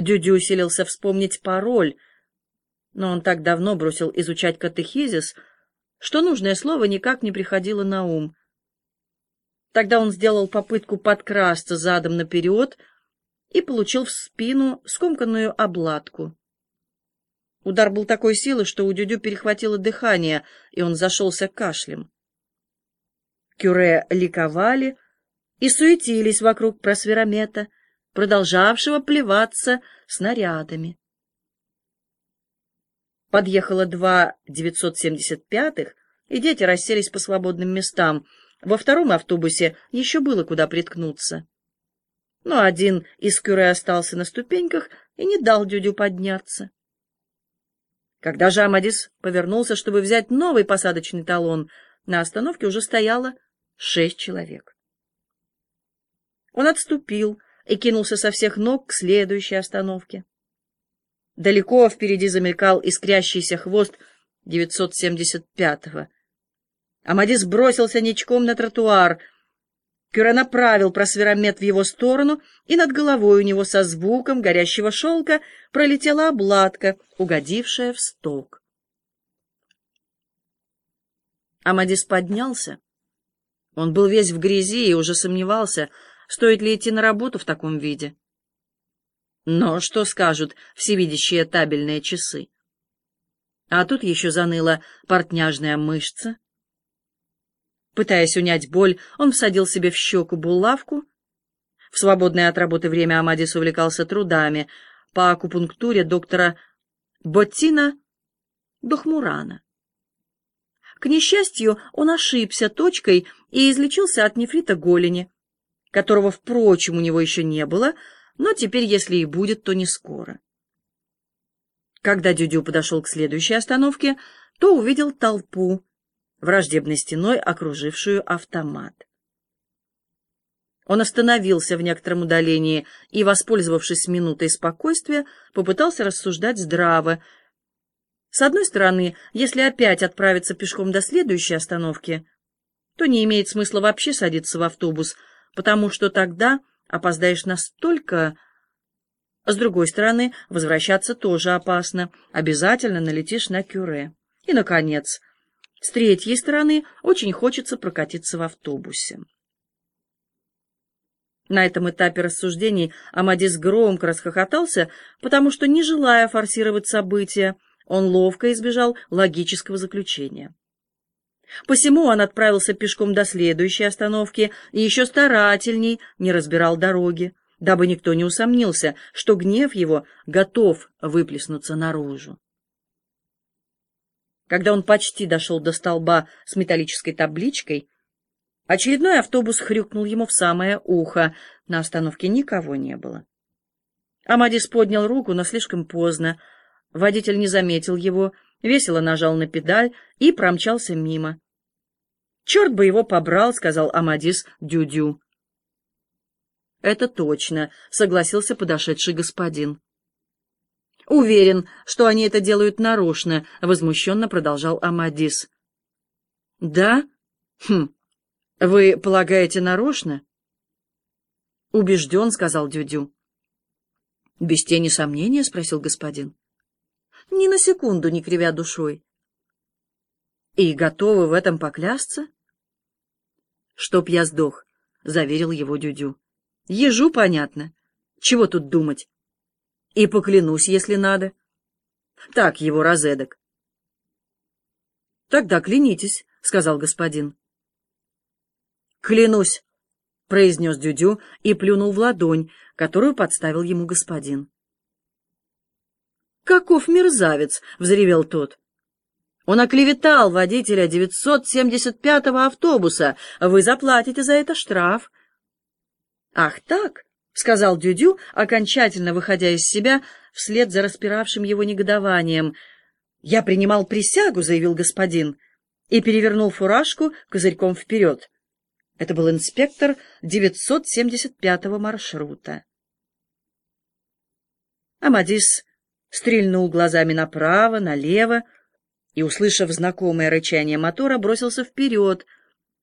Дюдю усилился вспомнить пароль, но он так давно бросил изучать катехизис, что нужное слово никак не приходило на ум. Тогда он сделал попытку подкрасться задом наперед и получил в спину скомканную обладку. Удар был такой силы, что у Дюдю перехватило дыхание, и он зашелся кашлем. Кюре ликовали и суетились вокруг просверомета, продолжавшего плеваться снарядами. Подъехало два 975-х, и дети расселись по свободным местам. Во втором автобусе еще было куда приткнуться. Но один из кюре остался на ступеньках и не дал Дюдю подняться. Когда же Амадис повернулся, чтобы взять новый посадочный талон, на остановке уже стояло шесть человек. Он отступил и кинулся со всех ног к следующей остановке. Далеко впереди замелькал искрящийся хвост 975-го. Амадис бросился ничком на тротуар. Кюре направил просверомет в его сторону, и над головой у него со звуком горящего шелка пролетела обладка, угодившая в сток. Амадис поднялся. Он был весь в грязи и уже сомневался, стоит ли идти на работу в таком виде. Но что скажут всевидящие табельные часы? А тут еще заныла портняжная мышца. Пытаясь унять боль, он всадил себе в щеку булавку. В свободное от работы время Амадис увлекался трудами по акупунктуре доктора Боттина Дохмурана. К несчастью, он ошибся точкой и излечился от нефрита голени, которого, впрочем, у него еще не было, но теперь, если и будет, то не скоро. Когда Дюдю подошел к следующей остановке, то увидел толпу, враждебной стеной окружившую автомат. Он остановился в некотором удалении и, воспользовавшись минутой спокойствия, попытался рассуждать здраво. С одной стороны, если опять отправиться пешком до следующей остановки, то не имеет смысла вообще садиться в автобус, потому что тогда опоздаешь настолько... С другой стороны, возвращаться тоже опасно. Обязательно налетишь на кюре. И, наконец, с третьей стороны, очень хочется прокатиться в автобусе. На этом этапе рассуждений Амадис громко расхохотался, потому что, не желая форсировать события, он ловко избежал логического заключения. Посему он отправился пешком до следующей остановки и еще старательней не разбирал дороги, дабы никто не усомнился, что гнев его готов выплеснуться наружу. Когда он почти дошел до столба с металлической табличкой, очередной автобус хрюкнул ему в самое ухо. На остановке никого не было. Амадис поднял руку, но слишком поздно. Водитель не заметил его, весело нажал на педаль и промчался мимо. «Черт бы его побрал», — сказал Амадис Дюдю. «Это точно», — согласился подошедший господин. «Уверен, что они это делают нарочно», — возмущенно продолжал Амадис. «Да? Хм. Вы полагаете нарочно?» «Убежден», — сказал Дюдю. «Без тени сомнения?» — спросил господин. Ни на секунду не кривя душой. И готовы в этом поклясться? Чтоб я сдох, — заверил его Дюдю. Ежу понятно. Чего тут думать? И поклянусь, если надо. Так его розедок. Тогда клянитесь, — сказал господин. Клянусь, — произнес Дюдю и плюнул в ладонь, которую подставил ему господин. «Каков мерзавец!» — взревел тот. «Он оклеветал водителя 975-го автобуса. Вы заплатите за это штраф». «Ах так!» — сказал Дюдю, окончательно выходя из себя вслед за распиравшим его негодованием. «Я принимал присягу», — заявил господин, и перевернул фуражку козырьком вперед. Это был инспектор 975-го маршрута. Амадис стрельнул глазами направо, налево и, услышав знакомое рычание мотора, бросился вперед,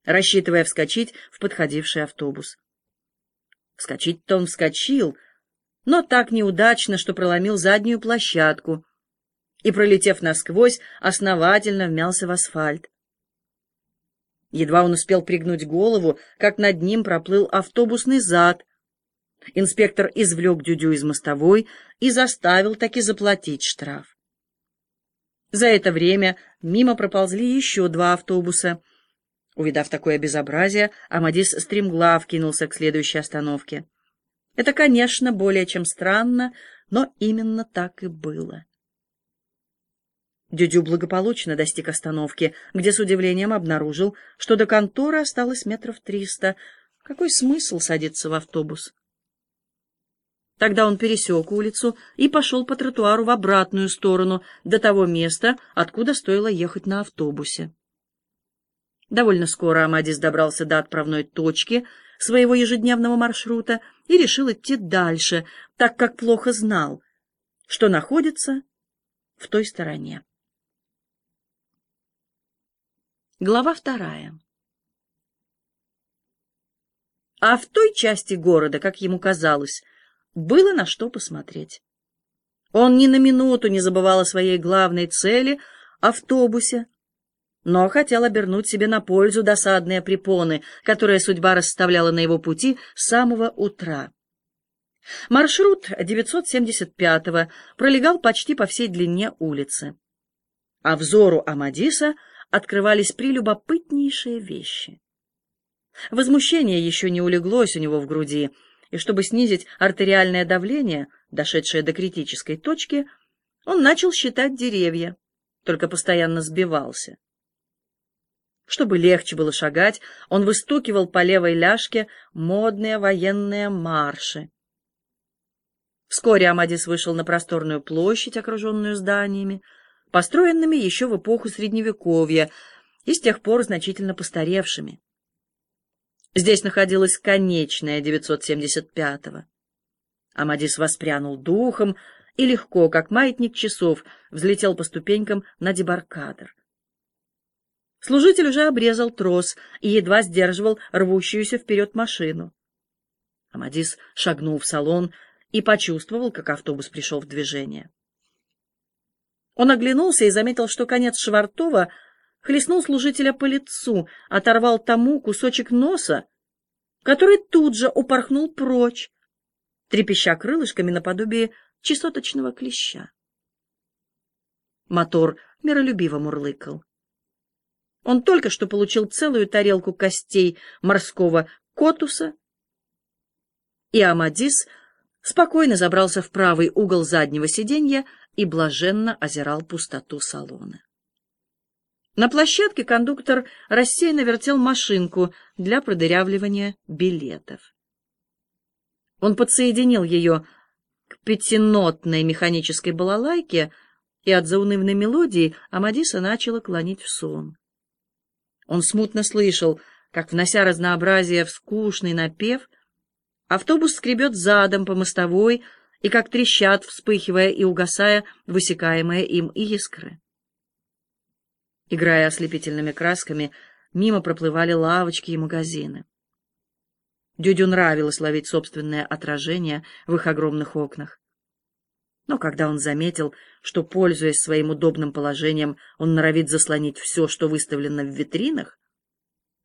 рассчитывая вскочить в подходивший автобус. Вскочить-то он вскочил, но так неудачно, что проломил заднюю площадку и, пролетев насквозь, основательно вмялся в асфальт. Едва он успел пригнуть голову, как над ним проплыл автобусный зад. Инспектор извлек Дюдю из мостовой и заставил таки заплатить штраф. За это время мимо проползли еще два автобуса. Увидав такое безобразие, Амадис стремглав кинулся к следующей остановке. Это, конечно, более чем странно, но именно так и было. Дюдю благополучно достиг остановки, где с удивлением обнаружил, что до конторы осталось метров триста. Какой смысл садиться в автобус? Тогда он пересек улицу и пошел по тротуару в обратную сторону, до того места, откуда стоило ехать на автобусе. Довольно скоро Амадис добрался до отправной точки своего ежедневного маршрута и решил идти дальше, так как плохо знал, что находится в той стороне. Глава вторая. А в той части города, как ему казалось, было на что посмотреть. Он ни на минуту не забывал о своей главной цели — автобусе, но хотел обернуть себе на пользу досадные препоны, которые судьба расставляла на его пути с самого утра. Маршрут 975-го пролегал почти по всей длине улицы. А взору Амадиса открывались прелюбопытнейшие вещи. Возмущение еще не улеглось у него в груди — и чтобы снизить артериальное давление, дошедшее до критической точки, он начал считать деревья, только постоянно сбивался. Чтобы легче было шагать, он выстукивал по левой ляжке модные военные марши. Вскоре Амадис вышел на просторную площадь, окруженную зданиями, построенными еще в эпоху Средневековья и с тех пор значительно постаревшими. Здесь находилась конечная 975-го. Амадис воспрянул духом и легко, как маятник часов, взлетел по ступенькам на дебаркадер. Служитель уже обрезал трос и едва сдерживал рвущуюся вперед машину. Амадис шагнул в салон и почувствовал, как автобус пришел в движение. Он оглянулся и заметил, что конец Швартова хлестнул служителя по лицу, оторвал тому кусочек носа, который тут же упорхнул прочь, трепеща крылышками наподобие чесоточного клеща. Мотор миролюбиво мурлыкал. Он только что получил целую тарелку костей морского котуса, и Амадис спокойно забрался в правый угол заднего сиденья и блаженно озирал пустоту салона. На площадке кондуктор рассеянно вертел машинку для продырявливания билетов. Он подсоединил ее к пятинотной механической балалайке, и от заунывной мелодии Амадиса начала клонить в сон. Он смутно слышал, как, внося разнообразие в скучный напев, автобус скребет задом по мостовой и как трещат, вспыхивая и угасая, высекаемые им искры. Играя ослепительными красками, мимо проплывали лавочки и магазины. Дюдю нравилось ловить собственное отражение в их огромных окнах. Но когда он заметил, что, пользуясь своим удобным положением, он норовит заслонить все, что выставлено в витринах,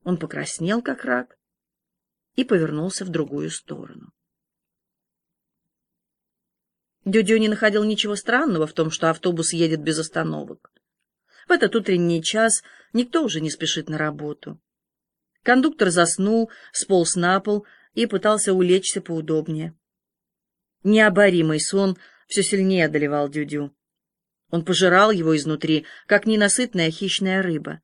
он покраснел, как рак, и повернулся в другую сторону. Дюдю не находил ничего странного в том, что автобус едет без остановок. В этот утренний час никто уже не спешит на работу. Кондуктор заснул, сполз на пол и пытался улечься поудобнее. Необоримый сон все сильнее одолевал Дюдю. Он пожирал его изнутри, как ненасытная хищная рыба.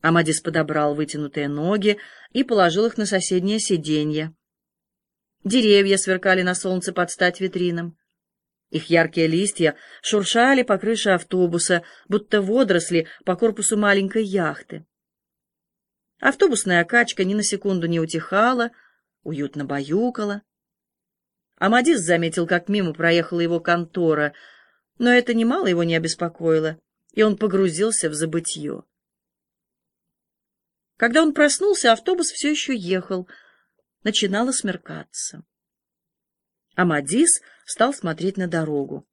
Амадис подобрал вытянутые ноги и положил их на соседнее сиденье. Деревья сверкали на солнце под стать витринам. Их яркие листья шуршали по крыше автобуса, будто водоросли по корпусу маленькой яхты. Автобусная качка ни на секунду не утихала, уютно баюкала. Амадис заметил, как мимо проехала его контора, но это немало его не обеспокоило, и он погрузился в забытье. Когда он проснулся, автобус все еще ехал. Начинало смеркаться. Амадис стал смотреть на дорогу.